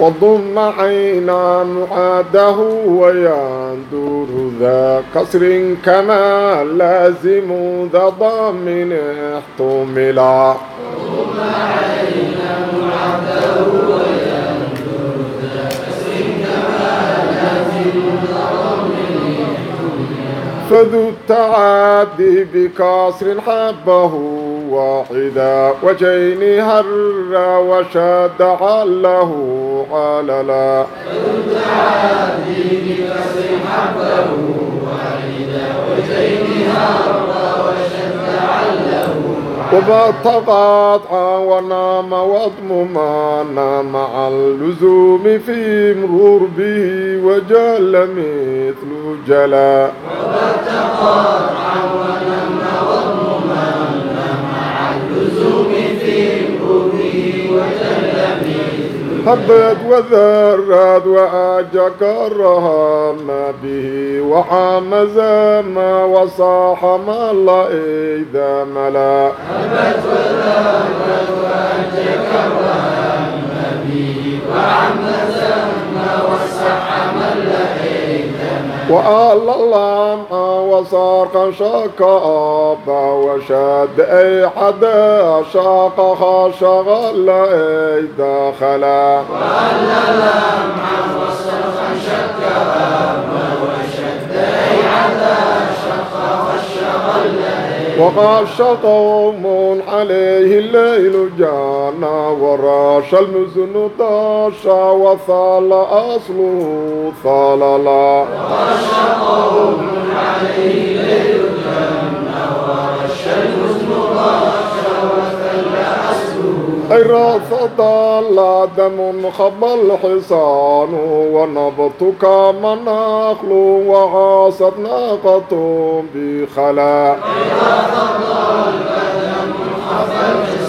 وضم عينا معاده ويندر ذا قصر كما لازم ذا ضامن احتملا وضم عينا معاده فذو التعادي بكسر حبه واحدا وجين هر وشاد عله قاللا وما تقاطع ونام واضمما نام مع اللزوم في مرور به وجل مثل جلا وما هبت وذرت وعاجك كرهم به وحام زام وصاح ملا إذا ملا هبت وذرت وعاجك الرهام به وحام زام وصاح وأهل اللمع وساق شكاب وشد أي حد شاق خشغل أي دخل وأهل اللمع وغاش قوم عليه الليل جانا وراش المزن داشا وثال أصله ثاللا وغاش قوم عليه الليل رأس ضل دم خب الحصان ونبطك مناخل وعاصت ناقة بخلا رأس ضل دم خب الحصان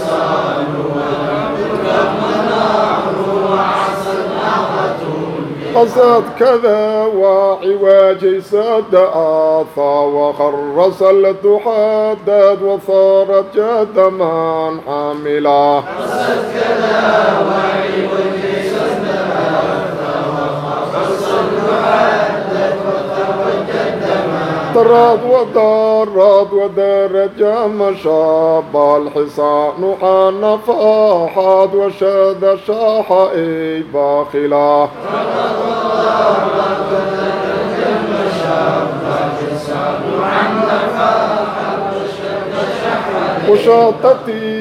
قصد كذا وعواج سد آثى وخرس تحدد وصارت جدما حاملا احترت ودارت ودارت مشاب الحصان حنفا حاد وشاد شاح اي باخلا وشاطتي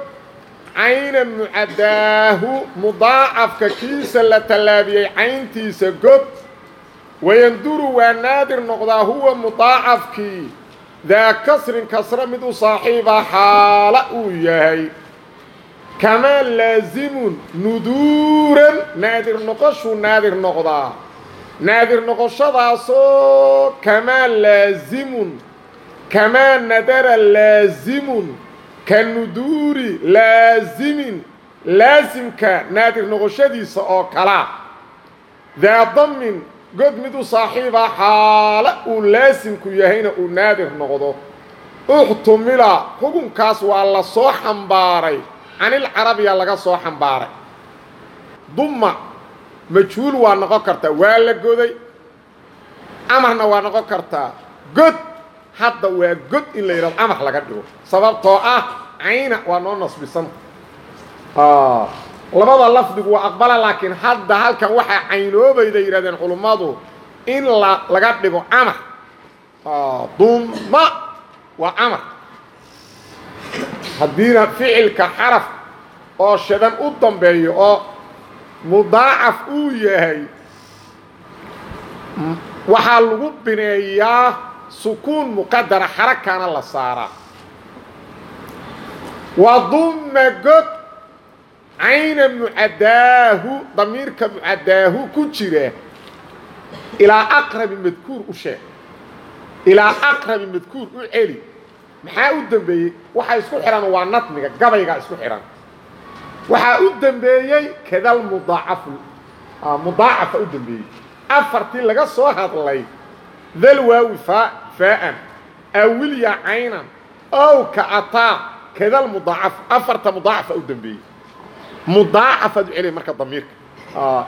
cayna mucadaahu mudaacafka kiisa la tallaabiyey cayntiisa god. Wayanduru waa naadir noqdaa huwa mudaacafkii daa kasrin kasro mid u saaxiiba xaala uu yahay. Kamaa laazimun nuduuran naadir noqoshuu naadir noqdaa. Naadir noqoshadaasoo kamaa laazimun. Kamaa nadara laazimun ka nuduuri laazimin laasimka naadir noqoshadiisa oo kalaa daa damin god mid u saaxiiba xaalo uu laasimku yahayna uu naadir noqdo uxtumila xukunkaas waa la soo xambaaray canilcarabiya laga soo xambaaray dumma majhuul waa noqon kartaa waa la goday amarna waa noqon kartaa god hadda waa god in la yidhahdo amar laga dhigo. Sababtoo ah cayna waa noo nasbisan. Labada lafdigu waa aqbala laakiin hadda halkan waxaa caynoobayda yidhahdeen culummadu in la laga dhigo camar dumma waa camar haddiina ficilka xaraf oo shadan u dambeeyo oo mudaacaf uu yahay waxaa lagu bineeyaa sukuun muqadara xarakana la saaraa wadumma god cayna mucadaahu damiirka mucadaahu ku jira ilaa aqrabi madkuur u sheeg ilaa aqrabi madkuur u celi maxaa u dembeeyey waxa isku xidhan waa nadmiga gabaygaa isku xidhan waxaa u dembeeyey kadal mudaacafu mudaacafa u dembeeyey afartii laga soo hadlay dal waawi faa faa'an awilya caynan. Ow ka ataa. Kadal mudaacaf. Afarta mudaacafa u dembeeyey mudaacafaad u celi marka damiirka.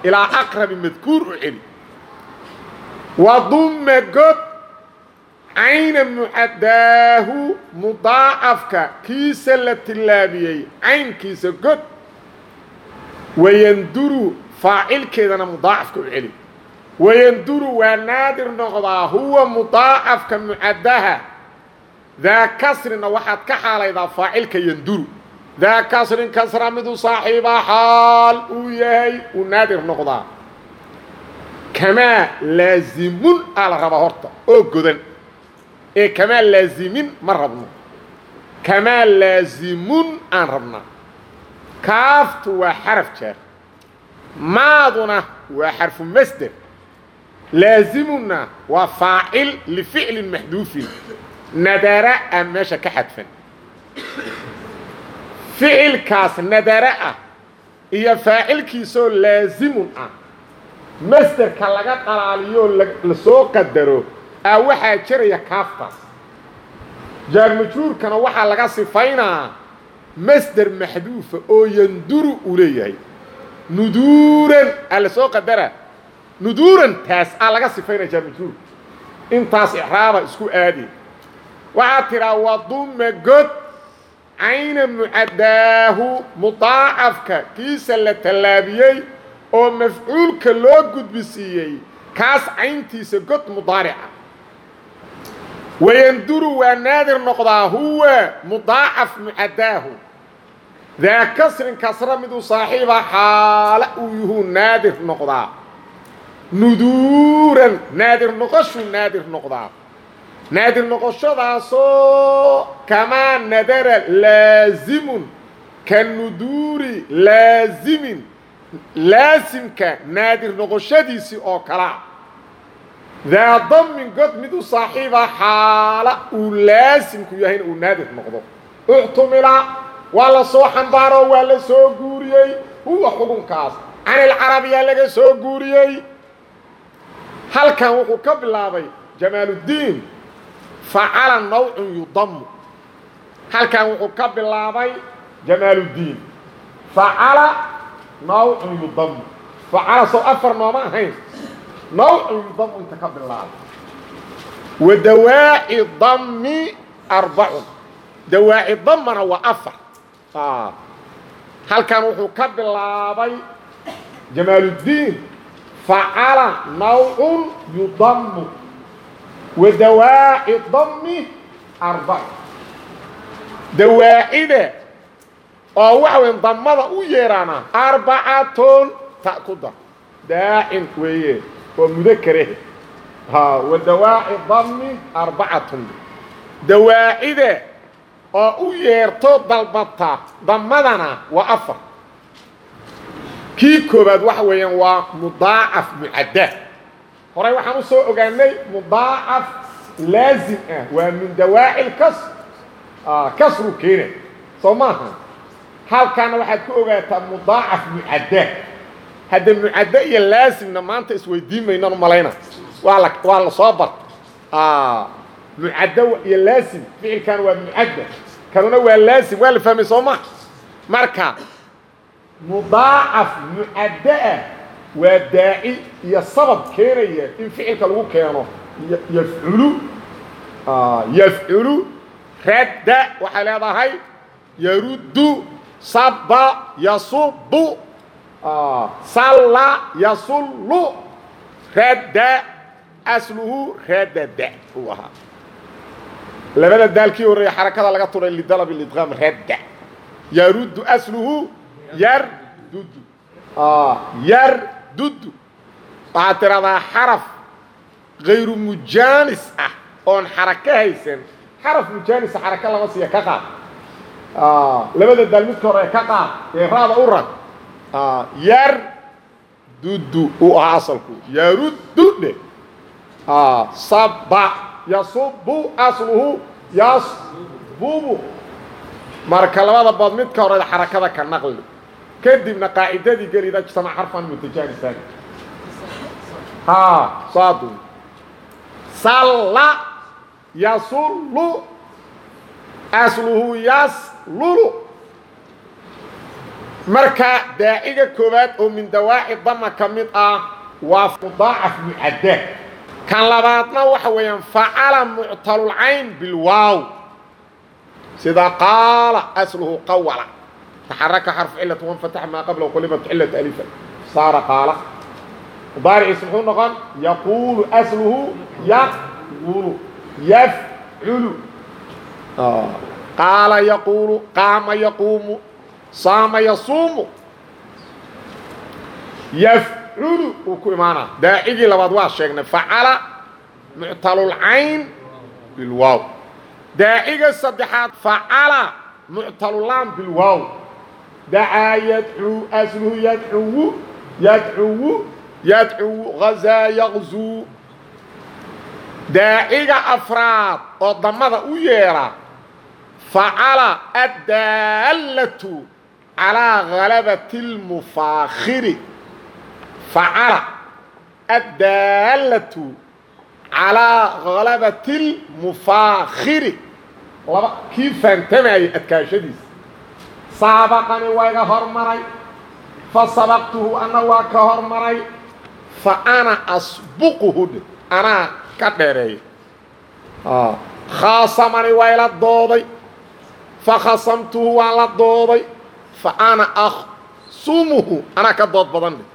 Ilaa aqrabi madkuur u celi. Wadumma god cayna mucadaahu mudaacafka kiisa la tillaabiyey. Caynkiisa god. Wayanduru faacilkeedana mudaacafka u celi wayanduru waa naadir noqdaa huwa mudaacafka mucadaha daa kasrina waxaad ka xaalaydaa faacilka yanduru daa kasrin kasra midu saaxiiba xaal uu yahay uu naadir noqdaa kamaa laazimun aa la rabaa horta oo godan ee kamaa laazimin ma rabno kamaa laazimun aan rabnaa kaaftu waa xaraf jaar maaduna waa xarfu laazimuna waa faacil lificlin maxduufin nadara ah meesha ka xadfan ficilkaas nadara ah iyo faacilkiisoo laazimun ah masderka laga qalaaliyoo la soo qadaro a waxaa jiraya kaaftaas jaarmajruurkana waxaa laga sifaynaa masder maxduufa oo yanduru uu leeyahay nuduuran aa la soo qadara nuduuran aa laga sifaynaya jaarmajruurka intaas ixraaba isku aadi. Waxaad tidhaa wadumma god cayna mucadaahu mudaacafka kiisa la tallaabiyey oo mafcuulka loo gudbisiiyey kaas cayntiisa god mudaarica wayanduru waa naadir noqdaa huwa mudaacaf mucadaahu daa kasrin kasra miduu saaxiiba xaala uu yuhuu naadir noqdaa nuduuran. Naadir noqoshuu naadir noqdaa naadir noqoshadaasoo kamaa nadara laazimun. Ka nuduuri laazimin. Laasimka naadir noqoshadiisii oo kalaa daa damin god mid u saaxiiba xaala uu laasimku yahayna uu naadir noqdo. Uctumila waa la soo xambaaroo waa la soo guuriyey. Huwa xukunkaas canilcarabiyaa laga soo guuriyey halkan wuxuu ka bilaabay jamaaluddiin facala nawcun yudamu halkan wuxuu ka bilaabay jamaaluddiin facala nawcun yudamu facala soo afar nooma ahayn. Nawcun yudamu inta ka bilaabay. Wa dawaaci dami arbacun dawaaci afar. Halkan wuxuu ka bilaabay jamaaluddiin nawcun yudamu wa dawaaci dami arbacun dawaacida oo waxa weya damada u yeeraana arbacatun ta ku dar daacin weeye oo mudakare wa dawaaci dami arbacatun dawaacida oo u yeerto dalbata damadana waa afar kii koobaad waxa weeyaan waa mudaacaf mucadda horay waxaan u soo ogaanay mudaacaf laazim ah. Waa min dawaaci lkas kasru keena. Soo maaha halkaana waxaad ku ogaataa mudaacaf mucadda hadda mucadda iyo laasimna maanta isweydiin maynaan umalayna waa la waa la soo barta. Mucadda iyo laasim ficilkan waa mucadda kanuna waa laasim waa la fahmay soo maha marka mudaacaf mucadda ah waa daaci iyo sabab keenaya in ficilka lagu keeno. Yafculu yafculu radda waxay leedahay yaruddu saba yasubu salla yasullu radda asluhu radada uu ahaa. Labada daalkii horreeya xarakada laga turay lidalab lidqaam radda. Yaruddu asluhu yardudu yardudu waxaad tidhahdaa xaraf غayru mujaanis ah oon xarako haysan. Xaraf mujaanisa xarako lama siiya ka qaad. Labada daal midka hore ka qaad ee raada u rag. Yar dudu uu ahaa asalku. Yaruddu dhe saba yasubu asluhu. Yasbubu. Marka labada bood midka hore xarakada ka naqli kadibna qaacidadii gelida sama xarfan mutajaanisan ha saadu. Salla yasullu asluhu yaslulu marka daaciga koowaad oo min dawaaci dama ka mid ah waa mudaacaf mucadda kan labaadna waxa weeyaan facala muctalulcayn bilwaaw sida qaala asluhu qawala taxaraka xarfu cilati wanfatax maa qabla qulibat cilata alifan saara qaala mudaariciis muxuu noqon yaquulu asluhu yaqulu yafculu qaala yaquulu qaama yaquumu saama yasuumu yafculu uu ku imaanaa daacigii labaad waa sheegnay facala muctalulcayn bilwaaw daaciga saddexaad facala muctalulaam bilwaaw dacaa yadcuu asluhu yadcuwu yadcuwu yadcuwu hazaa yaqzuu daaciga afraad oo damada u yeedha facala addaallatu calaa galabati اlmufaakhiri facala addaallatu calaa galabati اlmufaakhiri kii saabaqani waa iga hormaray fa sabaqtuhu anna waa ka hormaray fa ana asbuquhu dhe anaa ka dheereeya khaasamani waa ila dooday fa khasamtuhu waan la dooday fa ana aksumuhu anaa ka dood badan dhe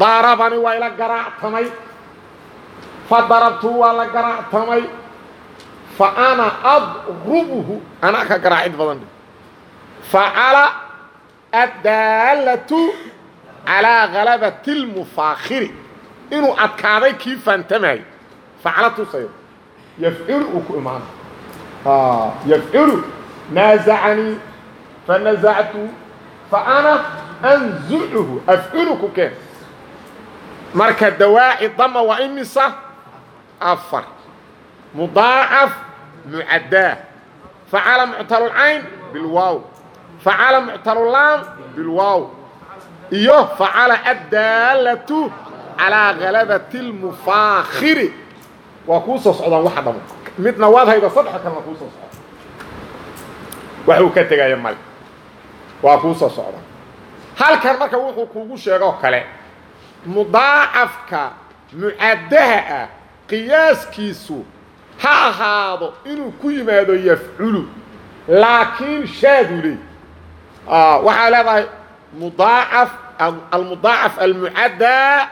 daarabani waa ila garaactamay fa darabtuhu waa la garaactamay fa ana adrubuhu anaa ka garaacid badan dhe facala addaallatu calaa galabati اlmufaakhiri inuu adkaaday kii faantamaayo facala tusayo yafculu uu ku imaana yafculu naazacanii fanazactu fa ana anzucuhu afculu ku keen marka dawaaci dama waa imisa afar mudaacaf mucaddaa facala muctalulcayn bilwaaw facala muctalulaam bilwaaw iyo facala addaallatu calaa galabati اlmufaakhiri waa kuu soo socdaan waxa dhamo midna waad hayda saddexa kalena kuu soo socda waxuu ka tegaya male waa kuu soo socda halkan marka wuxuu kuugu sheegoo kale mudaacafka mucaddaha ah qiyaaskiisu ha ahaado inuu ku yimaado yafculu laakiin shaaduu leey waxay leedahay mudaacaf almudaacaf almucaddaa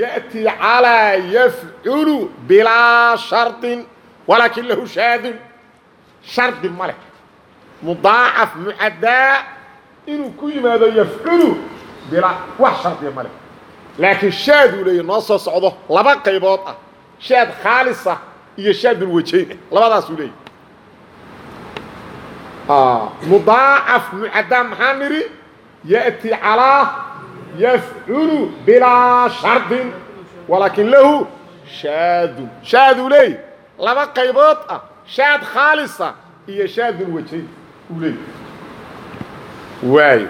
ya'tii calaa yafculu bilaa shardin walaakin lahu shaadun shardi ma leh mudaacaf mucaddaa inuu ku yimaado yafculu bilaa wax shardiya ma leh laakiin shaaduu leeya noo soo socdo laba qaybood ah shaad khaalisa iyo shaadulwajayn ah labadaasuu leeyahy mudaacaf mucaddaa maxaa nidhi yأti calىa yafculu bilaa shardin walaakin lahu shaadun shaaduu leey laba qaybood ah shaad khaalisa iyo shaadun wajayn uu leey waayo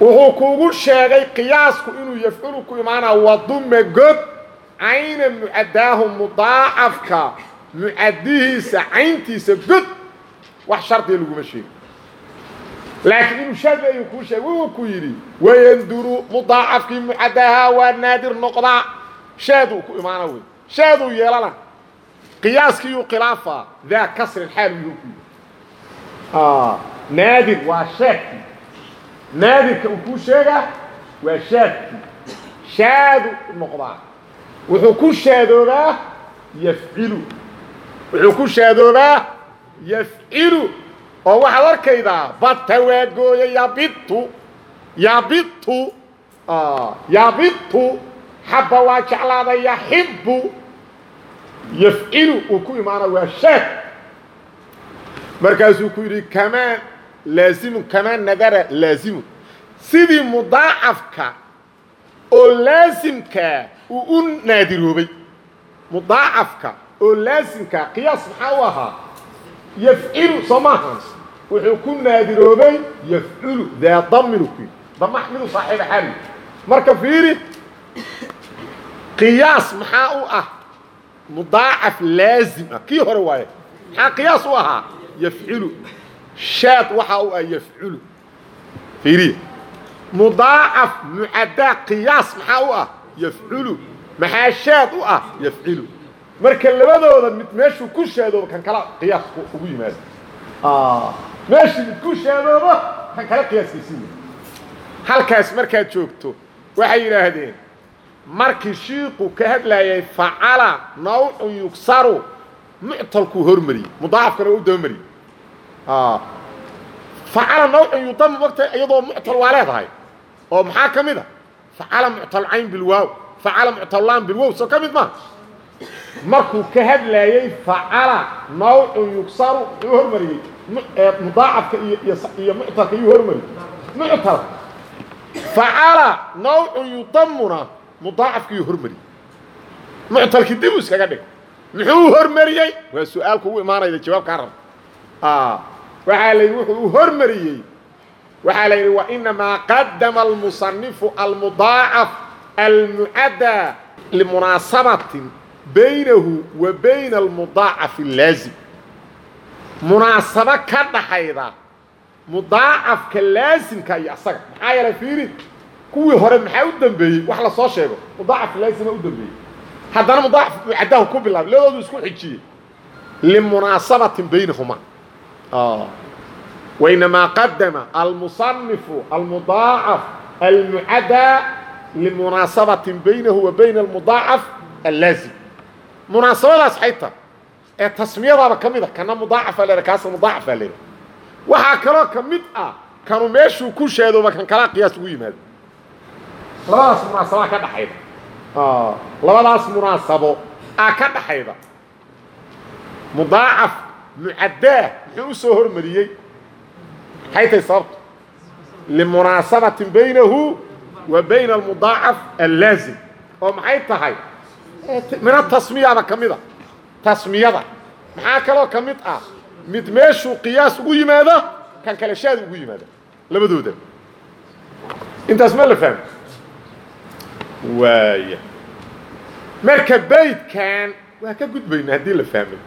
wuxuu kuugu sheegay qiyaasku inuu yafculu ku imaanaa wadume god cayna mucaddaahu mudaacafka mucaddihiisa cayntiisa god wax shardiga laguma sheegi laakiin inuu shaad ayuu kuu sheegay wuxuu ku yidhi wayanduru mudaacafkii mucaddahaa waa naadir noqdaa shaaduu ku imaana wey shaaduu yeelana qiyaaskiiyuu khilaafaa daa kasrin xaal yuu ku yidhi naadir waa shaadkii naadirka uu kuu sheegaa waa shaadkii shaadu noqdaa wuxuu ku shaadoobaa yafcilu wuxuu ku shaadoobaa yafcilu oo waxaad arkaydaa bata waa gooya yabitu yabitu yabitu xabba waa jeclaada yaxibu yafcilu uu ku imaana waa shaad markaasuu ku yidhi kamaa laazimun kamaa nadara laazimun sidii mudaacafka oo laasimkaa uu u naadiroobay mudaacafka oo laasimkaa qiyaas maxaa u ahaa yafcilu soo maahan wuxuu ku naadiroobay yafculu daa daminu ku damax midu saaxiiba xali marka fiiri qiyaas maxaa u ah mudaacaf laazim ah kii hore waaye maxaa qiyaas u ahaa yafcilu shaad waxaa u ah yafculu fiiriya mudaacaf mucaddaa qiyaas maxaa u ah yafculu maxaa shaad u ah yafcilu marka labadooda mid meeshuu ku shaadoobo kan kala qiyaas ugu yimaado. Meeshii mid ku shaadoobo kan kale qiyaaskiisii halkaas markaad joogto waxay yidhaahdeen markii shiiku ka hadlaayay facala nawcun yugsaru muctalkuu hormariyey mudaacafkana waa u dabamariyey facala nawcun yudamu mogta iyadoo muctal waa leedahay. Oo maxaa ka mid a facala muctal cayn bilwaaw facala muctallaan bilwow soo ka mid maha markuu ka hadlaayey facala nawcun yugsaru muxuu hormariyey. Mudaacafka iyo muctalka yuu hormariyey. Muctal facala nawcun yudamuna mudaacafkiiyuu hormariyey. Muctalkii dib u iskaga dhig. Muxuu hormariyey? Waa su'aal kugu imaanayda jawaabkaa rab waxaa la yidhi wuxuu hormariyey. Waxaa la yidhi wainamaa qadama almusanifu almudaacaf almucaddaa limunaasabatin baynahu wa bayna almudaacaf allaazim munaasabo ka dhaxayda mudaacafka laasimka iyo asaga maxaa yeelay fiiri kuwii hore maxaa u dambeeyey wax la soo sheego mudaacaf laazima u dambeeyey haddana mudaacaf mucaddahu ku bilaabay labadoodu isku xijiyey limunaasabatin baynahuma وإنما قدم المصنف المضاعف المعدى لمناسبة بينه وبين المضاعف اللازم مناسبة حيثا التسمية ضابا كميدة كان مضاعفة لنا كاسا مضاعفة لنا وحا كلا كميدة كانوا ماشوا كل شيء دوما كان كلا قياس ويم هذا لباس مناسبة كده حيثا آه لباس مناسبة آه كده حيثا مضاعف معداه يوسو هرمريي حيث صبت لمناسبة بينه وبين المضاعف اللازم ومحي mina tasmiyada ka mid a. Tasmiyada maxaa kaloo ka mid ah? Mid meeshuu qiyaas ugu yimaado kan kale shaad ugu yimaado labadooda. Intaas ma la fahmo waaya marka baydkan waa ka gudbayna haddii la fahmay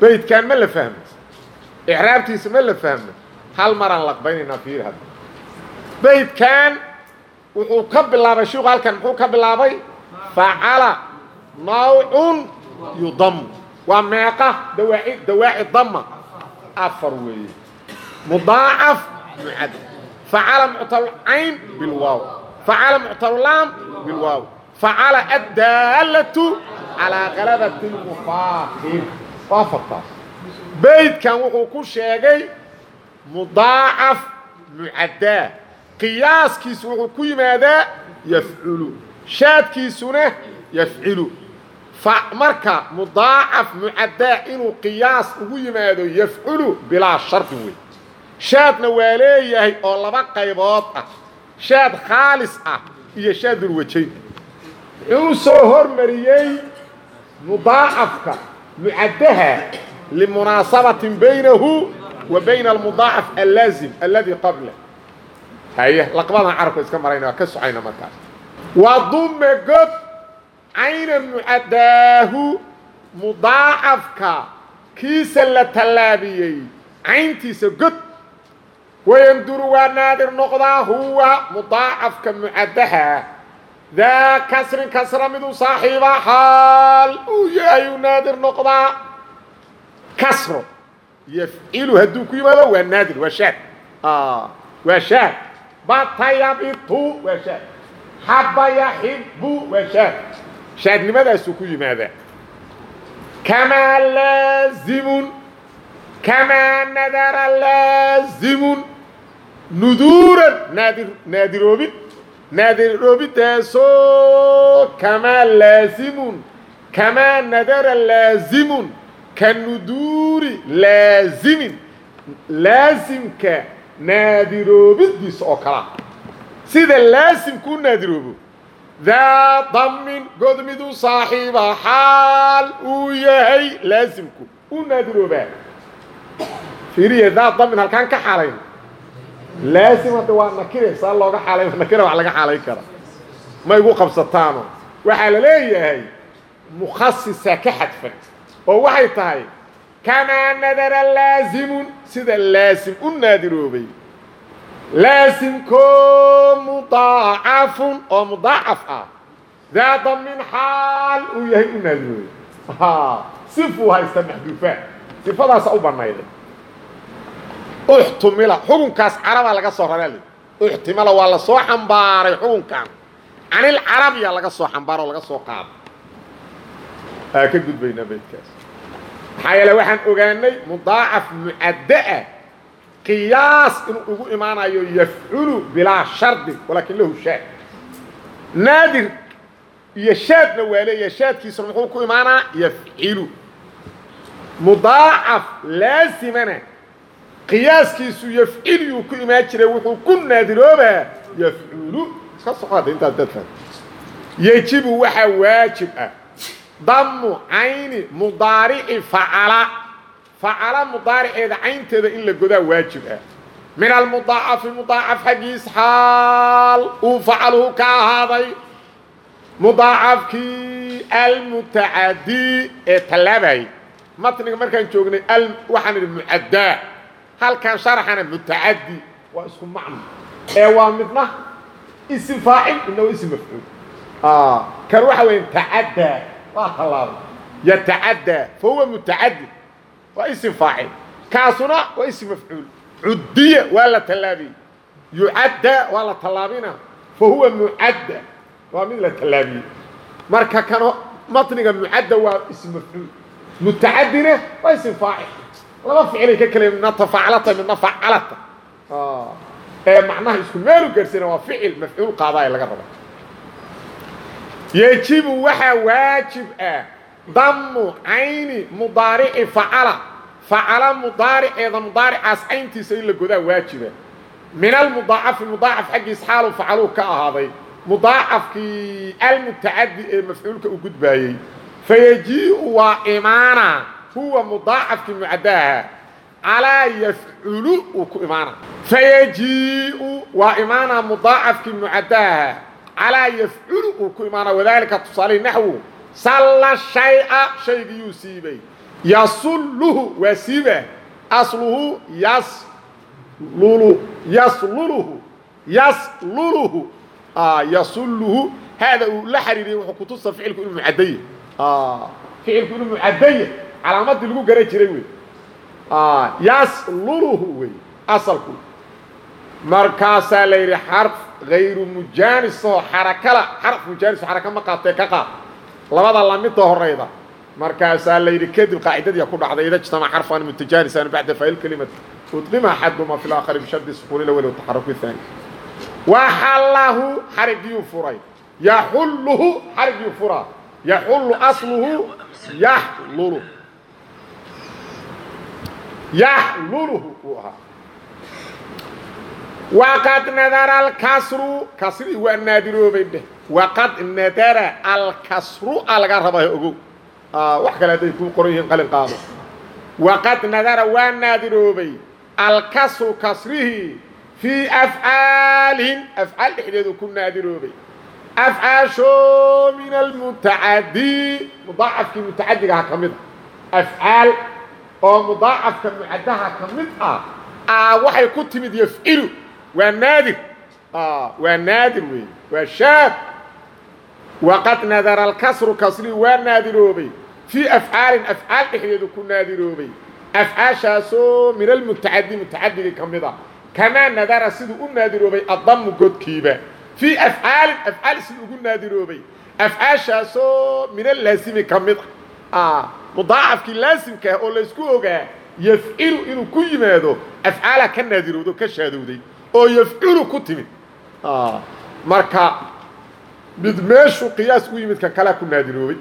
baydkan ma la fahmay icraabtiisa ma la fahmay hal maraan laqbaynaynaa fiir hadda. Baydkan wuxuu ka bilaabay shiiku halkan muxuu ka bilaabay facala nawcun yudamu waa meeqa dawaaci dawaaci dama afar weeye. Mudaacaf mucad. Facala muctal cayn bilwaaw facala muctal laam bilwaaw facala addaalatu calaa galabati lmufaakhir waa afartaas beydkan wuxuu ku sheegay mudaacaf mucaddaa qiyaaskiisu wuxuu ku yimaadaa yafculu shaadkiisuna yafcilu marka mudaacaf mucaddaa inuu qiyaas ugu yimaado yafculu bilaa shardin wey shaadna waa leeyahay oo laba qaybood ah. Shaad khaalis ah iyo shaadulwajayn wuxuu soo hormariyey mudaacafka mucaddaha limunaasabatin baynahu wa bayna almudaacaf allaazim alladii qablah haye laqbadan carabka iska marayna waa ka socayna markaas. Wadume god cayna mucaddaahu mudaacafka kiisa la tallaabiyey cayntiisa god wayanduru waa naadir noqdaa huwa mudaacafka mucaddaha daa kasrin kasra miduu saaxiiba xaal uu yahay uu naadir noqdaa kasro yafcilu hadduu ku yimaado waa naadir waa shaad waa shaad bata yabitu waa shaad xaba yaxibu waa shaad shaadnimadaasuu ku yimaadaa kamaa laazimun kamaa nadara laazimun nuduuran naadir naadiroobid naadiroobiddaasoo kamaa laazimun kamaa nadara laazimun ka nuduuri laazimin laasimka naadiroobidiisa oo kalaa sida laasimku u naadiroobo daa damin godmidu saaxiiba xaal uu yahay laasimku. U naadiroobaa fiiriya daa damin halkaan ka xaalayn. Laasim hadda waa nakire saa looga xaalay nakira wax laga xaalayn kara. Ma igu qabsataano. Waxaa la leeyahay mukhasisa ka xadfan oo waxay tahay kamaa nadara laazimun sida laasim u naadiroobay laasimkoo mudaacafun oo mudaacaf ah daa damin xaal uu yahay u naadiroobay sifuu haysta maxduufaat sifadaasa u banayday uxtumila xukunkaas carabaa laga soo raraa li uxtimala waa la soo xambaaray xukunkan canil carabiya laga soo xambaaro o laga soo qaado aa ka gudbaynaa beydkaas maxaa yeele waxaan ogaanay mudaacaf mucadda'a qiyaas inuu ugu imaanayo yafculu bilaa shardin walaakin lahu shaad. Naadir iyo shaadna waa leeyahay shaadkiisuna muxuu ku imaanaa yafcilu mudaacaf laasimana qiyaaskiisu yafciliyuu ku imaan jiray wuxuu ku naadiroobaa yafculu iska socoada intaas dadka yejibu waxaa waajib ah. Damu cayni mudaarici facala facala mudaariceeda caynteeda in la godaa waajib ah. Min almudaacafi mudaacaf xaggiis xaal uu facaluhu ka ahaaday. Mudaacafkii almutacadii ee tallaabayay matniga markaan joognay waxaan idhi mucaddaa halkan sharaxana mutacadi waa isku macno. Ee waa midna isim faacil midna waa isim mafcuul. Kan waxa weya tacaddaa waa tallaabay. Yatacaddaa fa huwa mutacadi waa isim faacil kaasuna waa isim mafcuul cuddiya waa la tallaabiyey. Yucaddaa waa la tallaabina fa huwa mucadda waa mid la tallaabiyey. Marka kano matniga mucadda waa isim mafcuul mutacadina waa isim faacil laba ficilay ka kale midna tafacalata midna facalata ee macnaha isku meelu garsina waa ficil mafcuul qaadaaya laga raba yejibu waxaa waajib ah damu cayni mudaarici facala facala mudaariceeda mudaaricaas cayntiisa in la godaa waajiba min almudaacafi mudaacaf xaggiis xaalu facaluu ka ahaaday. Mudaacafkii almutacadi ee mafcuulka u gudbaayey. Fayejiiu waa imaana huwa mudaacafkii mucadaha calaa yafculu uu ku imaana. Fayejiiu waa imaana mudaacafkii mucadaha calaa yafculu uu ku imaana wadaalika tusaalihi naxwu salla shay'a shaygiyuu siibay yasulluhu waa siiba asluhu yaslulu yasluluhu yasluluhu yasulluhu haada uu la xariiriyey wuxuu kutusa ficilku inuu mucadaya ficilku inuu mucadaya calaamadii lagu garan jiray wey. Yasluluhu wey asalku. Markaasaa la yidhi xarf hayru mujaanisoo xarakala. Xarf mujaanis xaraka ma qaatee ka qaad labada lamidda horayda markaasaa la yidhi kadib qaacidadii ku dhacday ida ijtamac xarfan mutajaanisaan bacda faa'il kelimati udqima axaduma fi laakhari bishardi sukuuni lawali wataxaruki haani waxallahu xarigiyuu furay. Yaxulluhu xarigiyuu furaa. Yaxullu asluhu yaxlulu. Yaxluluhu uu ahaa. Waqad nadara alkasru kasrii waa naadiroobay dheh waqad nadara alkasru a laga rabaayo ogow wax kale hadday kuu qoran yihiin qalin qaado waqad nadara waa naadiroobay alkasru kasrihii fii afcaalin afcaal dhexdeedu ku naadiroobay afcaashoo min almutacadii mudaacafkii mutacadigaha ka mid a afcaal oo mudaacafka mucadaha ka mid ah a waxay ku timid yafcilu waa naadir waa naadir wey waa shaad waqad nadara alkasru kasri waa naadiroobay fii afcaalin afcaal dhexdeedu ku naadiroobay afcaashaasoo min almutacadi mutacadigii ka mid ah kamaa nadara siduu u naadiroobay addamu godkiiba fii afcaalin afcaal siduu ugu naadiroobay afcaashaasoo min alaasimi ka mid ah mudaacafkii laasimka ah oo laysku ogaa yafcilu inuu ku yimaado afcaala ka naadirowdo ka shaadowday oo yafcilu ku timid marka mid meeshuu qiyaas u yimid kan kalea ku naadiroobay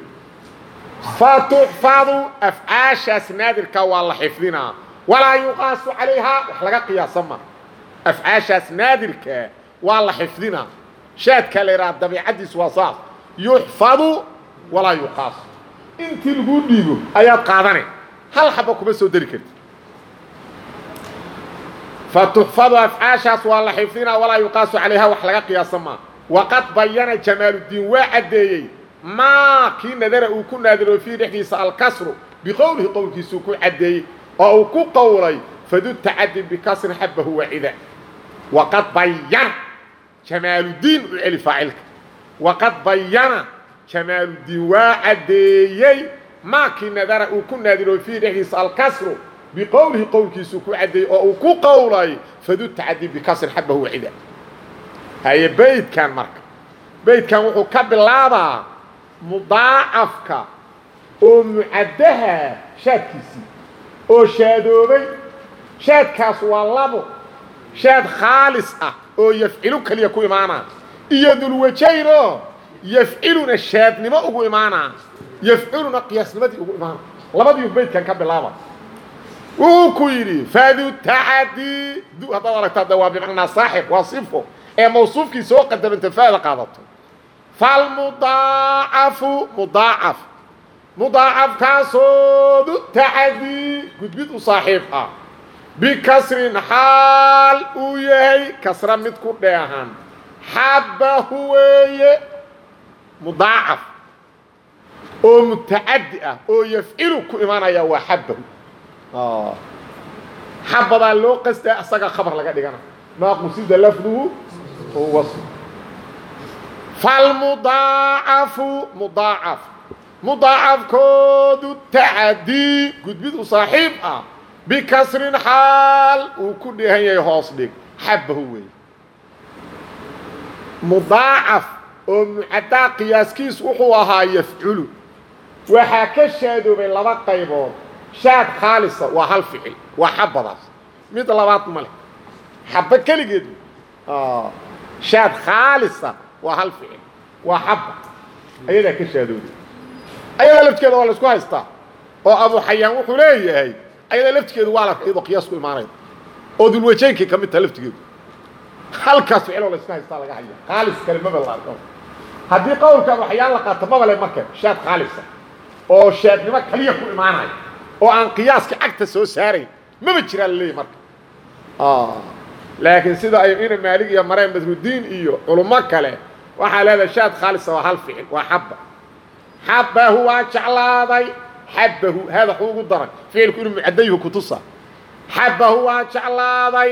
fatuxfadu afcaashaas naadirka waa la xifdinaa walaa yuqaasu calayhaa wax laga qiyaasa ma. Afcaashaas naadirkaa waa la xifdinaa shaadkaa la yidhaha dabiicaddiisu waa saas. Yuxfadu walaa yuqaasu. Intii laguu dhiibo ayaad qaadane. Hal xaba kuma soo dari karti fatuxfadu afcaashaas waa la xifdinaa walaa yuqaasu calayhaa wax laga qiyaasa maa waqad bayana jamaaluddiin waa caddeeyey maa kii nadara uu ku naadiro fii dhexdiisa alkasru biqowlihi qowlkiisuu ku caddeeyey oo uu ku qowlay fadu tacadi bikasrin xabahu waacida waqad bayana jamaaluddiin u celi faacilka waqad bayana jamaaluddiin waa caddeeyey maa kii nadara uu ku naadiro fii dhexdiisa alkasru biqowlihi qowlkiisuu ku caddeeyey oo uu ku qowlay fadu tacadi bikasrin xabahu waacida haye beydkan marka. Beydkan wuxuu ka bilaabaa mudaacafka oo mucaddaha shaadkiisii. Oo shaadoobay shaadkaas waa labo. Shaad khaalis ah oo yafcilu keliya ku imaanaa. Iyo dulwajaynoo yafciluna shaadnimo ugu imaanaa. Yafciluna qiyaasnimadii ugu imaana labadiiu beydkan ka bilaaba wuxuu ku yidhi fadu tacadi du haddaad aragtaa de waa bimacnaa saaxib waa sifo ee mawsuufkii soo qadamanta faada qaadato falmudaacafu mudaacaf mudaacafkaasoo du tacadi gudbid u saaxiib ah bikasrin xaal uu yahay kasra mid ku dheehan xabahu weeye mudaacaf oo mutacadi ah oo yafcilu ku imaanaya waa xabahu xabadaa loo qastaa asaga khabar laga dhigana maa qusida lafduhu falmudaacafu mudaacaf mudaacafkoodu tacadii gudbid u saaxiib ah bikasrin xaal uu ku dheehan yahay hoos dhig. Xabahu weeye mudaacaf oo mucaddaa qiyaaskiis wuxuu ahaa yafculu. Waxaa ka shaadoobay laba qaybood. Shaad khaalisa waa hal ficil waa xabadaas. Mid labaad ma leh. Xaba keligeed shaad khaalisa waa hal ficil waa xaba ayadaa ka shaadooday ayadaa laftigeeda waa la isku haystaa oo abu xayaan wuxuu leeyahay ayadaa laftigeedu waa la iyadoo qiyaas ku imaanaya oo dulwajeynkay ka mid taha laftigeedu halkaas ficiloo la isku haystaa laga haya khaalis kale maba la haddii qowlka abu xayaan la qaato maba le marka shaad khaalisa oo shaadnimo kaliya ku imaanaya oo aan qiyaaska cagta soo saarayn maba jiraa la leeyahy marka laakiin sida ay ina maalig iyo mareen badrudiin iyo culummo kale waxaa leedahay shaad khaalisa waa hal ficil waa xabba. Xabbahu waa jeclaaday xabbahu haada xuu ugu daray ficilku inuu mucadayhu kutusa xabbahu waa jeclaaday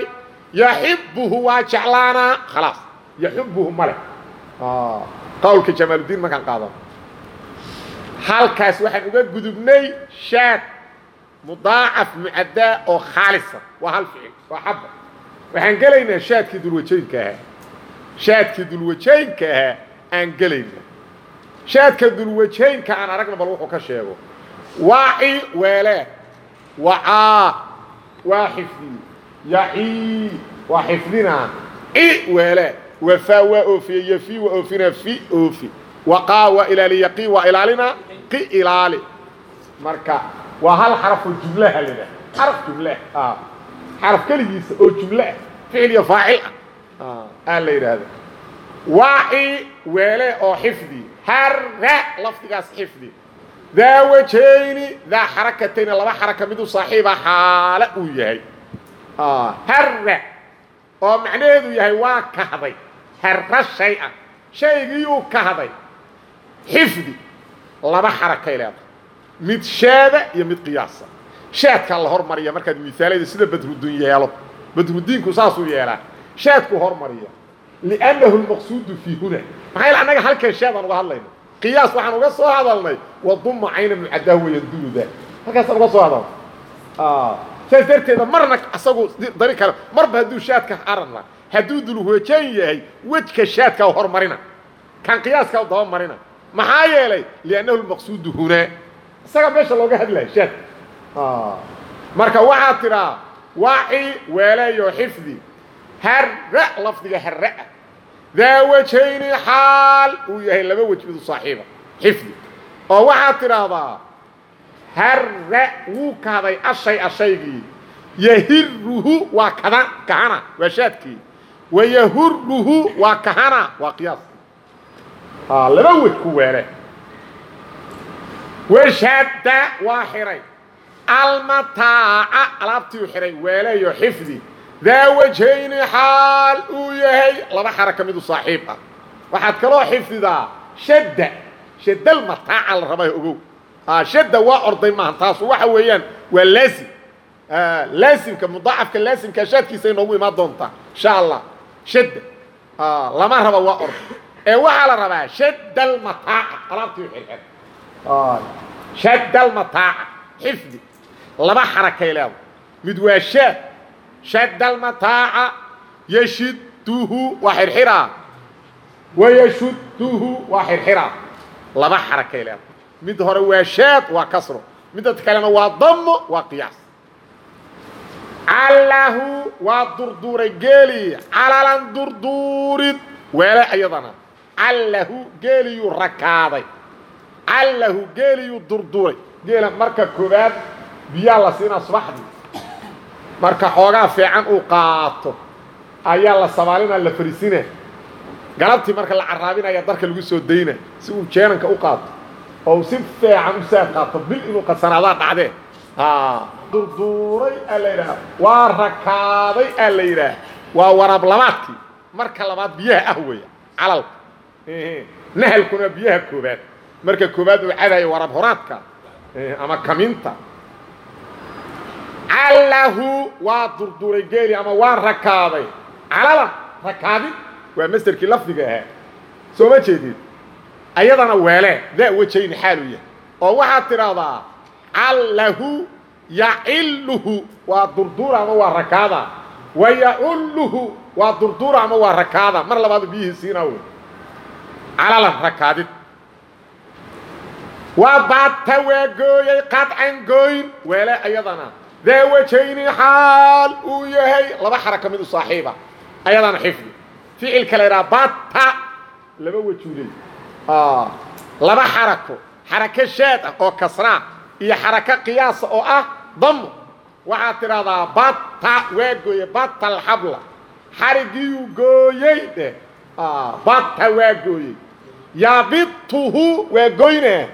yaxibuhu waa jeclaanaa khalaas yaxubuhu male qowlka jamaaludiin markaan qaadano halkaas waxaan uga gudubnay shaad mudaacaf mucaddaa oo khaalisa waa hal ficil waa xabba waxaan gelaynaa shaadkii dulwajaynka ahaa. Shaadkii dulwajaynka ahaa aan gelayna shaadka dulwajaynka aan aragna bal wuxuu ka sheego. Waaci weelee wacaa waa xifdiye yacii waa xifdinaa ci weelee wafaa waa oofiye yafi waa oofinaa. Fi oofi. Waqaa waa ilaali. Yaqii waa ilaalinaa qi ilaali. Marka waa hal xarafoo jumlaha lida xaraf jumlah xaraf keligiisa oo jumlo ah ficil iyo faacil ah. Aa la yidhaahda waaci weele oo xifdi. Harra lafdigaas xifdi. Daa wajayni daa xarakatayni laba xaraka midu saaxiiba xaale uu yahay. Harra oo macnaheedu yahay waa kahday harra shay-a shaygiyuu kahday xifdi. Laba xarakay leedahay. Mid shaada iyo mid qiyaasa shaadkaa la hormariya markaad misaalayda sida badrudiin yeelo badrudiinku saasuu yeelaa. Shaadkuu hormariya. Liannahu lmaqsuudu fii huna maxaa yal annaga halkan shaadaan uga hadlayna qiyaas waxaan uga soo hadalnay waduma cayna mucaddaa wayanduluda halkaasaan uga soo hadalnay saas darteeda marna asagu dari kale marba hadduu shaadka ararna hadduu dulhoojan yahay wejka shaadka hormarina. Kan qiyaaska daba marina. Maxaa yeelay liannahu lmaqsuudu hunaa isaga meesha looga hadlaya shaadka marka waxaad tidhaa waci weeleeyo xifdi. Harra lafdiga harraa daa wajayni xaal uu yahay laba wej midu saaxiiba xifdi. Oo waxaad tidhaahdaa harra wuu kahday ashay ashaygii. Yahiruhu waa kada kahana waa shaadkii. Wayahuruhu waa kahana waa qiyaaskii laba wej ku weele. Washadda waa xihay almataaca alaabtiiu xihay weeleeyo xifdi. Daa wajhayni xaal uu yahay laba xaraka midu saaxiib ah. Waxaad kaloo xifdidaa shadda. Shadalmataaca la rabaa ogow. Shadda waa orday maaha taasu waxa weeyaan waa laasim. Laasimka mudaacafka laasimka shaadkiisa inoogu imaan doontaa insha allah shadda lama raba waa orday. Ee waxaa la rabaa shadalmataaca alaabtii xirxir shadalmataaca xifdi laba xarakay leeda mid waa shaad shadalmataaca yashiduhu waa xirxiraa wayashudduhu waa xirxiraa laba xarakay leeda mid hore waa shaad waa kasro midda kalena waa damo waa qiyaas. Callahu waa durduuray geeli. Calalan durduurid weele ayadana. Callahu geeliyuu rakaaday. Callahu geeliyuu durduuray. Geela marka koobaad biyaa la siinaa subaxdii marka xoogaa fiican uu qaato ayaa la sabaalinaa la fariisina galabtii marka la caraabinaya darka lagu soo dayna si uu jeenanka u qaato oo uu si fiican u saad qaato bil inuu qasanaadaa dhacdee durduuray aa la yidhaha waa rakaaday aa la yidhaah waa warab labaadkii. Marka labaad biyaha ah weya calalka nahalkuna biyaha koobaad. Marka koobaad uu cadayo warab horaadka ama kaminta callahu waa durduuray geeli ama waa rakaaday calalan rakaadin waa masderkii lafdiga ahaa. Soo ma jeedid ayadana weelee daa wajayni xaaluu yahay. Oo waxaad tidhaahdaa callahu yacilluhu waa durduura ama waa rakaada wa yaculluhu waa durduura ama waa rakaada mar labaad biyihii siinaa wey calalan rakaadid waa baata waa gooyey qadcan gooyn. Weele ayadana daa wajayni xaal uu yahay laba xaraka midu saaxiiba. Ayadana xifdi. Ficilka la idhaha bata laba wajuuley laba xarako. Xarako shaad ah oo kasraa iyo xarako qiyaasa oo ah damo waxaad tidhahdaa bata waa gooye bata alxabla. Xarigiiyuu gooyey dheh bata waa gooyey. Yabituhu waa goynaa.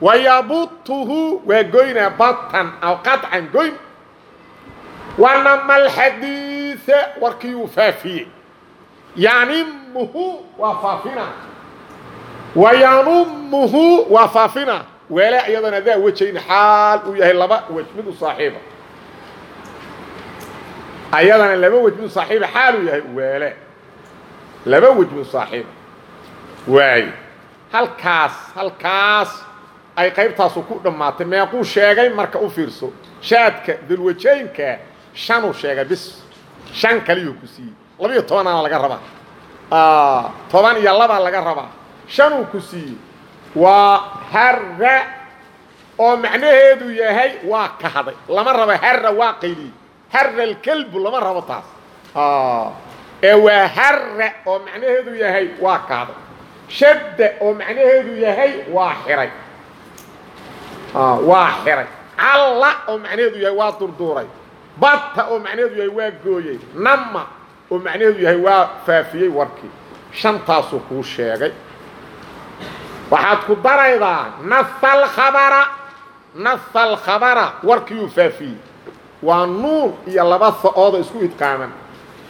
Wayabutuhu waa goynaa batan aw qaطcan goyn wanama alxadiiثa warkiiyuu faafiyey yanimmuhu waa faafina wayanummuhu waa faafina weele iyadana daa wejayn xaal uu yahay laba wej mid u saaxiiba ayadana laba wej mid u saaxiiba xaal uu yahay weele laba wej mid u saaxiiba waayo halkaas halkaas ay qaybtaasu ku dhammaatay meequu sheegay marka u fiirso shaadka dulwajaynka shanuu sheegay bis shan kaliyuu ku siiyey labiyo tobanaana laga rabaa. Toban iyo labaa laga rabaa. Shanuu ku siiyey waa harra oo macnaheedu yahay waa kahday lama rabo harra waa qayliyey harra alkelbu lama rabo taas. Ee waa harra oo macnaheedu yahay waa kahday shadda oo macnaheedu yahay waa xiray. Waa xiray. Calla oo macnaheedu yahay waa durduuray bata oo macnaheedu yahay waa gooyey nama oo macnaheedu yahay waa faafiyey warkii shantaasuu kuu sheegay. Waxaad ku daraydaa nafa alkhabara nafa alkhabara warkiiyuu faafiyey. Waa nuun iyo laba so-ooda isku idqaaman.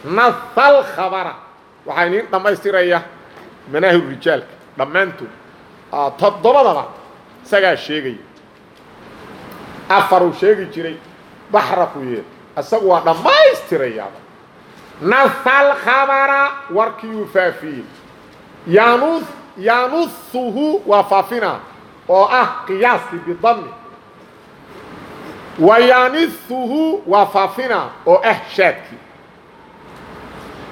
Nafa alkhabara waxaa iniin dhammaystiraya manaahir rijaalka. Dhammaantood toddobadaba isagaa sheegaya. Afaruu sheegi jiray baxraku yeel isagu waa dhammaystirayaaba. Nafa alkhabara warkiiyuu faafiyey yaanu yanuhuhu waa faafina oo ah qiyaaskii bidami wayanihuhu waa faafina oo ah shaadkii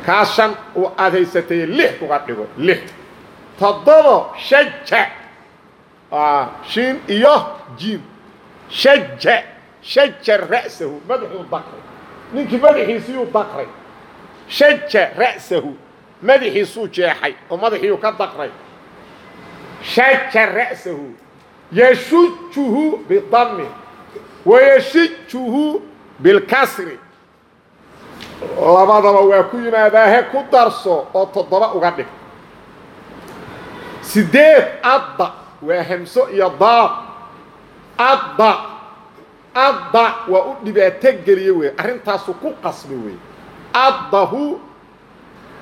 kaas shan haysatay lix uga dhigo lix. Toddobo shaja shiin iyo jiim shaja shaja ra'sahu madaxuu daqray ninkii madaxiisiyuu daqray shaja ra'sahu madaxiisuu jeexay oo madaxiiu ka daqray shaja ra'sahu yashujuhu bidami wayashijuhu bilkasri labadaba waa ku yimaadaahe ku darso oo toddoba uga dhig sideed adda waa hamso iyo daad adda adda waa u dhibaato geliye wey arrintaasu ku qasbi wey addahu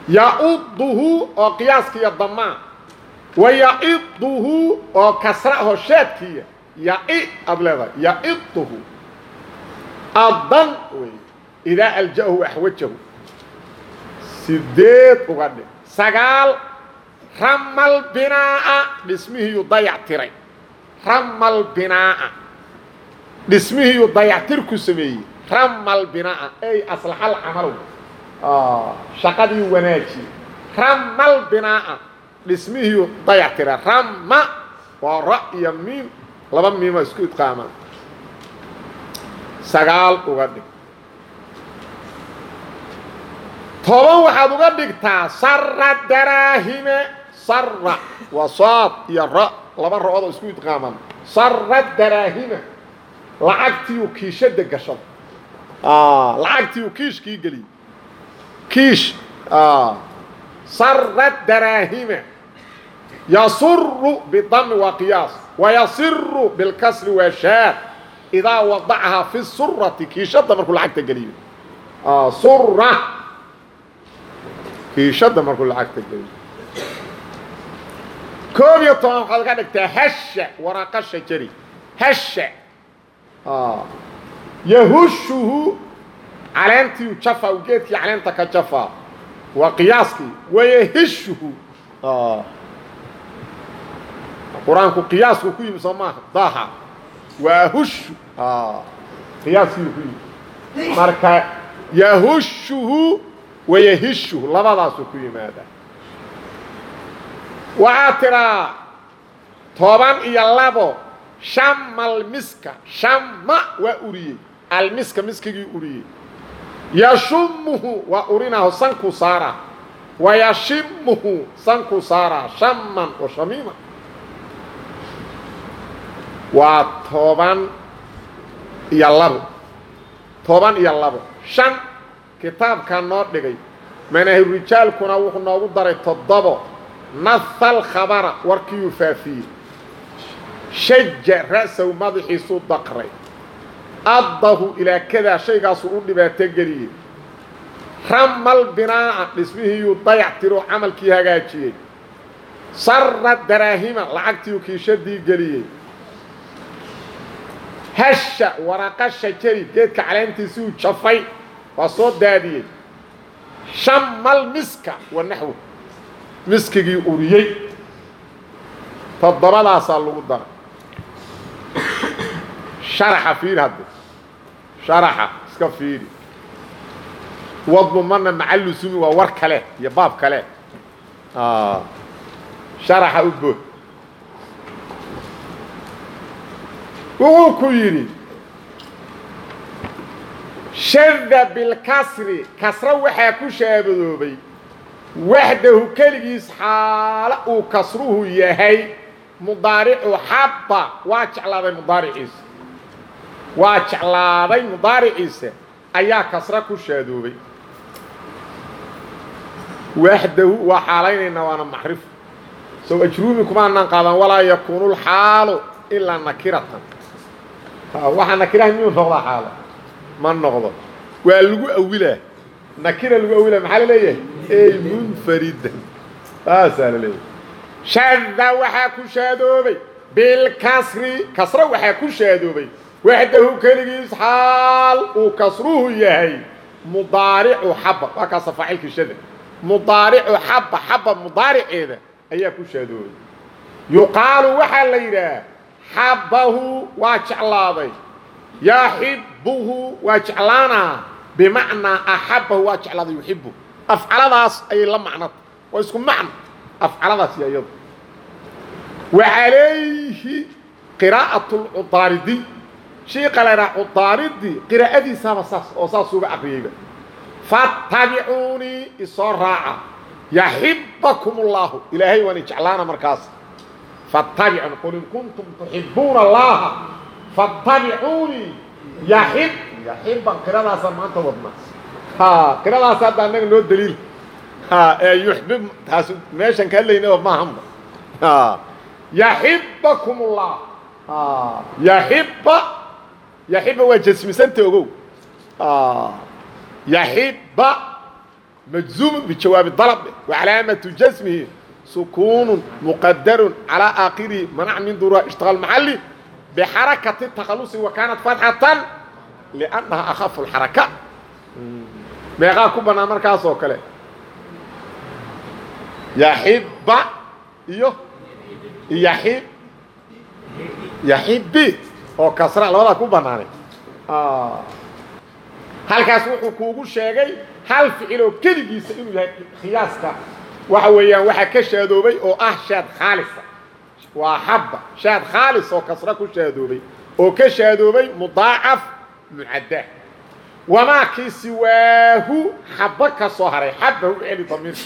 yauduhu oo qiyaaskiiyo damaa wa yaiduhu oo kasra hosheedkiiya yai aad leedahay yaiduhu addan wey idaa alja-hu axwajahu sideed uga dhig. Sagaal. Ramal binaa'a. Dhismihiiyuu dayac tiray. Ramal dhismihiiyuu dayactir ku sameeyey ramal binaa'a ey aslaxal camalow shaqadii wanaajiye ramal binaa'a dhismihiiyuu dayac tira rama waa ra iyo miim laba miima isku idqaamaa sagaal uga dhig toban waxaad uga dhigtaa sara daraahime sara waa saad iyo ra laba ra'oodoo isku idqaaman sara daraahima lacagtiiu kiishada gashada lacagtiiu kiishkii geliyey kiish sara daraahima yasuru bidami waa qiyaas wayasiru bilkasri waa shaad. Idaa wadacahaa fi surati kiishada markuu lacagta geliyo. Sura kiishada markuu lacagta geliyo. Koob iyo toban waxaad ka dhigtaa hasha waraaqa shajari. Hasha yahushuhu caleentii jafa geedkii caleenta ka jafaa waa qiyaaskii wayahishuhu qur'aanku qiyaasku ku yimi soo maaha daha waa hushu qiyaaskiiu ku yimi marka yahushuhu wayahishuhu labadaasuu ku yimaada waxaa tiraa toban iyo labo shama almiska. Shama waa uriyey almiska miskigii uriyey yashumuhu waa urinaho sankuu saaraa wayashimuhu sankuu saaraa shaman wa shamiima waa toban iyo labo toban iyo labo shan kitaabkaa noo dhigay manaahirijaalkuna wuxuu noogu daray toddobo. Nahal khabara warkiiyuu faafiyey shaja ra'sahu madaxiisuu daqray. Addahu ilaa kadaa shaygaasuu u dhibaato geliyey ramal binaa'a dhismihiiyuu dayac tiroo camalkii hagaajiyey. Sara daraahima lacagtiiu kiishadii geliyey hasha waraqa shajari geedka caleentiisuu jafay waa soo daadiyey. Shamal miska wa naxwu. Miskigii uriyey. Toddobadaasaa lagu daray sharaxa fiiri hadde sharaxa iska fiiri wadbu mana macalusumi waa war kale iyo baab kale sharaxa u bood wuxuu ku yidhi shada bilkasri kasro waxaa ku shaabadoobay waxdahu keligiis xaalo uu kasruhu yahay mudaaricu xabba waa jeclaaday mudaariciisa waa jeclaaday mudaariciisa ayaa kasra ku shaadoobay waxdahu waa xaalaynaynaa waana macrifo sow ajruumi kumaanaan qaadan. Walaa yakuunu lxaalu ilaa nakiratan. Waxaa nakiraha miyuu noqdaa xaalo. Ma noqdo. Waa lagu awilaa nakira lagu awilaa maxaa la leeyahay? Ey munfaridan saasaa la leeyahay. Shada waxaa ku shaadoobay bilkasri kasro waxaa ku shaadoobay waxdahu keligiis xaal uu kasruhu yahay mudaaricu xabba waa kaasa faacilkii shada mudaaricu xabba xabba mudaariceeda ayaa ku shaadoobay yuqaalu waxaa la yidhaah xabbahu waa jeclaaday yaxibuhu waa jeclaanaa bimacnaa axabahu waa jeclaaday yuxibu afcaladaas ayay la macnata waa isku macno afcaladaas iyo iyadu wa calayhi qiraa'at lcudaaridi shiiqa la ydhaha cudaaridi qiraa'adiisaaba saas oo saas uga aqriyeyba. Fattabicuunii isoo raaca. Yaxibakum اllaahu ilaahay waan jeclaana markaas. Fatabicun qul in kuntum tuxibuuna allaha. Fattabicuunii yaxib yaxiban qiradaasaan maanta wadna. Ha qiradaas hadda annaga noo daliil. Yuxbib taas meeshan ka hadlaynaba maahanba ha yaxibakum ullah ha yaxiba yaxiba waa jasmisanta ogow yaxiba majzuum bijawaabi dalab wacalaamatu jasmihi sukuunu muqadaru calaa aakhirihi manac min duruha ishtiqaal maxali bixarakati takhalusi wa kaanat fatxatan liannaha akhafu lxaraka meeqaa ku bannaan markaas oo kale yaxiba iyo yaxib yaxibi oo kasra labadaa ku bannaanay halkaas wuxuu kuugu sheegay hal ficiloo keligiisa inuu yahay khiyaaska waxa weeyaan waxaa ka shaadoobay oo ah shaad khaalisa waa xabba. Shaad khaalis oo kasra ku shaadoobay oo ka shaadoobay mudaacaf mucaddaa wamaakii siwaahu xabba ka soo haray. Xabba u celi damiirka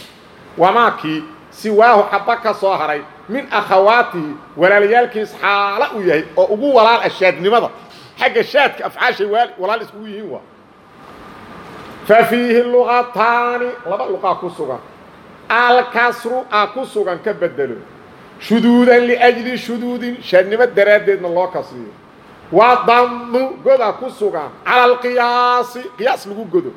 wamaakii siwaahu xabba ka soo haray min akhawaatihi walaalayaalkiis xaala u yahay oo ugu walaal ah shaadnimada xagga shaadka afcaashay walaal iskugu yihiin waa. Fa fiihi luqataani laba luqaa ku sugan. Alkasru aa ku sugan ka bedelo. Shuduudan liajli shuduudin shaadnimo daraaddeedna loo kasriyo. Waa dammu godaa ku sugan. Cala alqiyaasi qiyaas lagu godo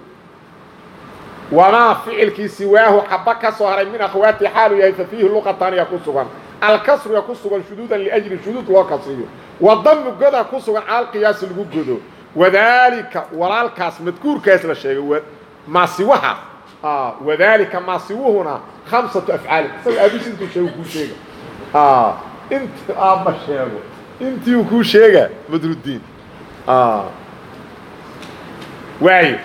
wamaa ficilkii siwaahu xaba ka soo haray min akhwaati xaalu yahay fa fiihi luqataani yaa ku sugan alkasru yaa ku sugan shuduudan liajli shuduud loo kasriyo wa dammu godaa ku sugan cala alqiyaasi lagu godo wadaalika walaalkaas madkuurkaas la sheegay maasiwaha wadaalika maasiwuhuna khamsatu afcaali isaga aabis intuu sheego kuu sheega inti aabba sheego intii uu kuu sheega badrudiin waayo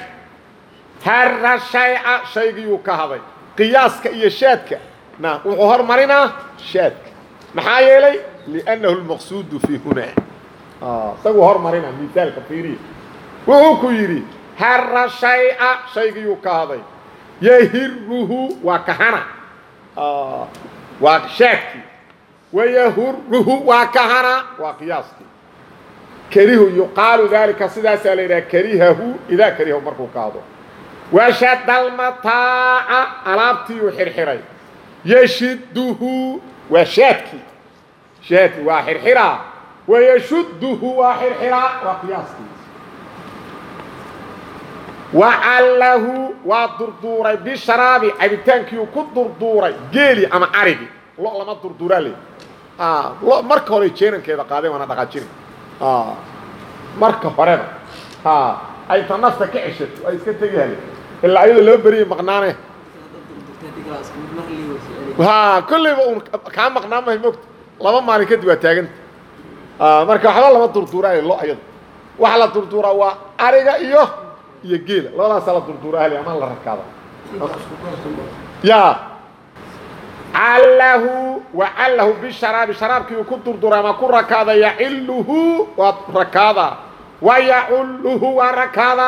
harra shayca shaygiyuu ka haday qiyaaska iyo shaadka wuxuu hormarinaa shaadka maxaa yeelay? Liannahu lmaqsuudu fii hunaa. Isaguu hormarina misaalka fiiriya. Wuxuu ku yidhi harra shayca shaygiyuu ka haday yahiruhu waa kahana waa shaadkii wayahuruhu waa kahana waa qiyaaskii karihu yuqaalu daalika sidaasaa la yidhaha karihahu idaa karihahu markuu kaado washadalmataaca alaabtiiyuu xirxiray. Yashiduhu waa shaadkii shaadkii waa xirxiraa wayashuduhu waa xirxiraa waa qiyaaskii wacallahu waa durduuray. Bisharaabi cabitaankiiu ku durduuray. Geeli ama arigi lo lama durduuraa le lo marka hore jeenankeeda qaadeen waana dhaqaajina marka horeba ay ta nafta ka ceshato ay iska tegihale ilaa ayadoo laba beriyay maqnaane ha kollayba un kaa maqnaan mahay mogta laba maalin kadib waa taaganta marka waxba lama durduuraayo lo ayado waxa la durduuraa waa ariga iyo iyo geela labadaasaa la durduuraa hale amaan la rakaada ya callahu wacallahu bisharaabi sharaabkii uu ku durduray ama ku rakaada yaciluhu waa rakaada wa yaculluhu waa rakaada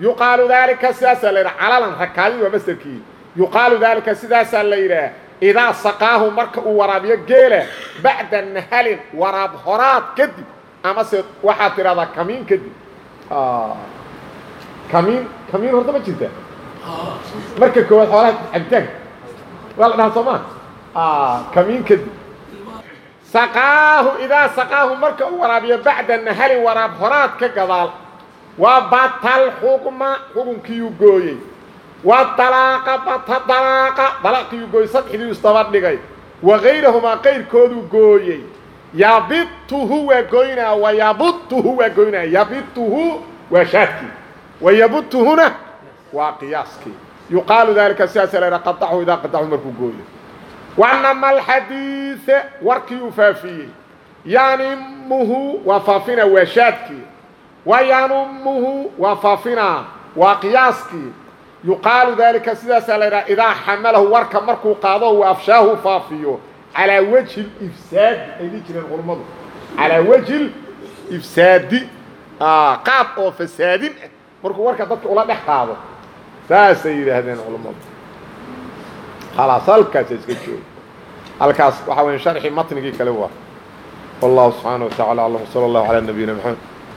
yuqaalu daalika sidaasaa la yidhaha calalan rakaadii waa masderkii yuqaalu daalika sidaasaa la yidhaah idaa saqaahu marka uu waraabiyo geela bacda nahalin waraab horaad kadib amase waxaad tidhahdaa kamiin kadib kamiin kamiin horta ma jirta marka koowaad xoolaha cabitaanka waa la dhahaa soo maa kamiin kadib saqaahu idaa saqaahu marka uu waraabiyo bacda nahalin waraab horaad ka gadaal waa batal xukma xukunkiiyuu gooyey waa dalaaqa bata dalaaqa dalaaqiyuu gooyey saddexdiiu isdaba dhigay wa gayrahumaa qayrkooduu gooyey yabituhu waa goynaa wa yabutuhu waa goynaa yabituhu waa shaadkii wa yabutuhuna waa qiyaaskii yuqaalu daalika sidaasa la yidhaha qadaxu idaa qadaxu markuu gooyo wanama alxadiise warkii uu faafiyey yanimuhu waa faafina waa shaadkii wayanumuhu waa faafinaa waa qiyaaskii yuqaalu daalika sidaasaa la yidhaha idaa xamalahu warka markuu qaado uu afshaahu faafiyo calaa wejhi ifsaadi ay dhihi jireen culummadu calaa wejhi ifsaadi qaab oo fasaadin ah markuu warka dadka ula dhex qaado saasay yidhaahdeen culummadu khalaas halkaasa iska jooga halkaas waxaa weya sharxii matnigii kale waa wallahu subxaana wa tacala aclam sala allahu calaa nabiyina maxamed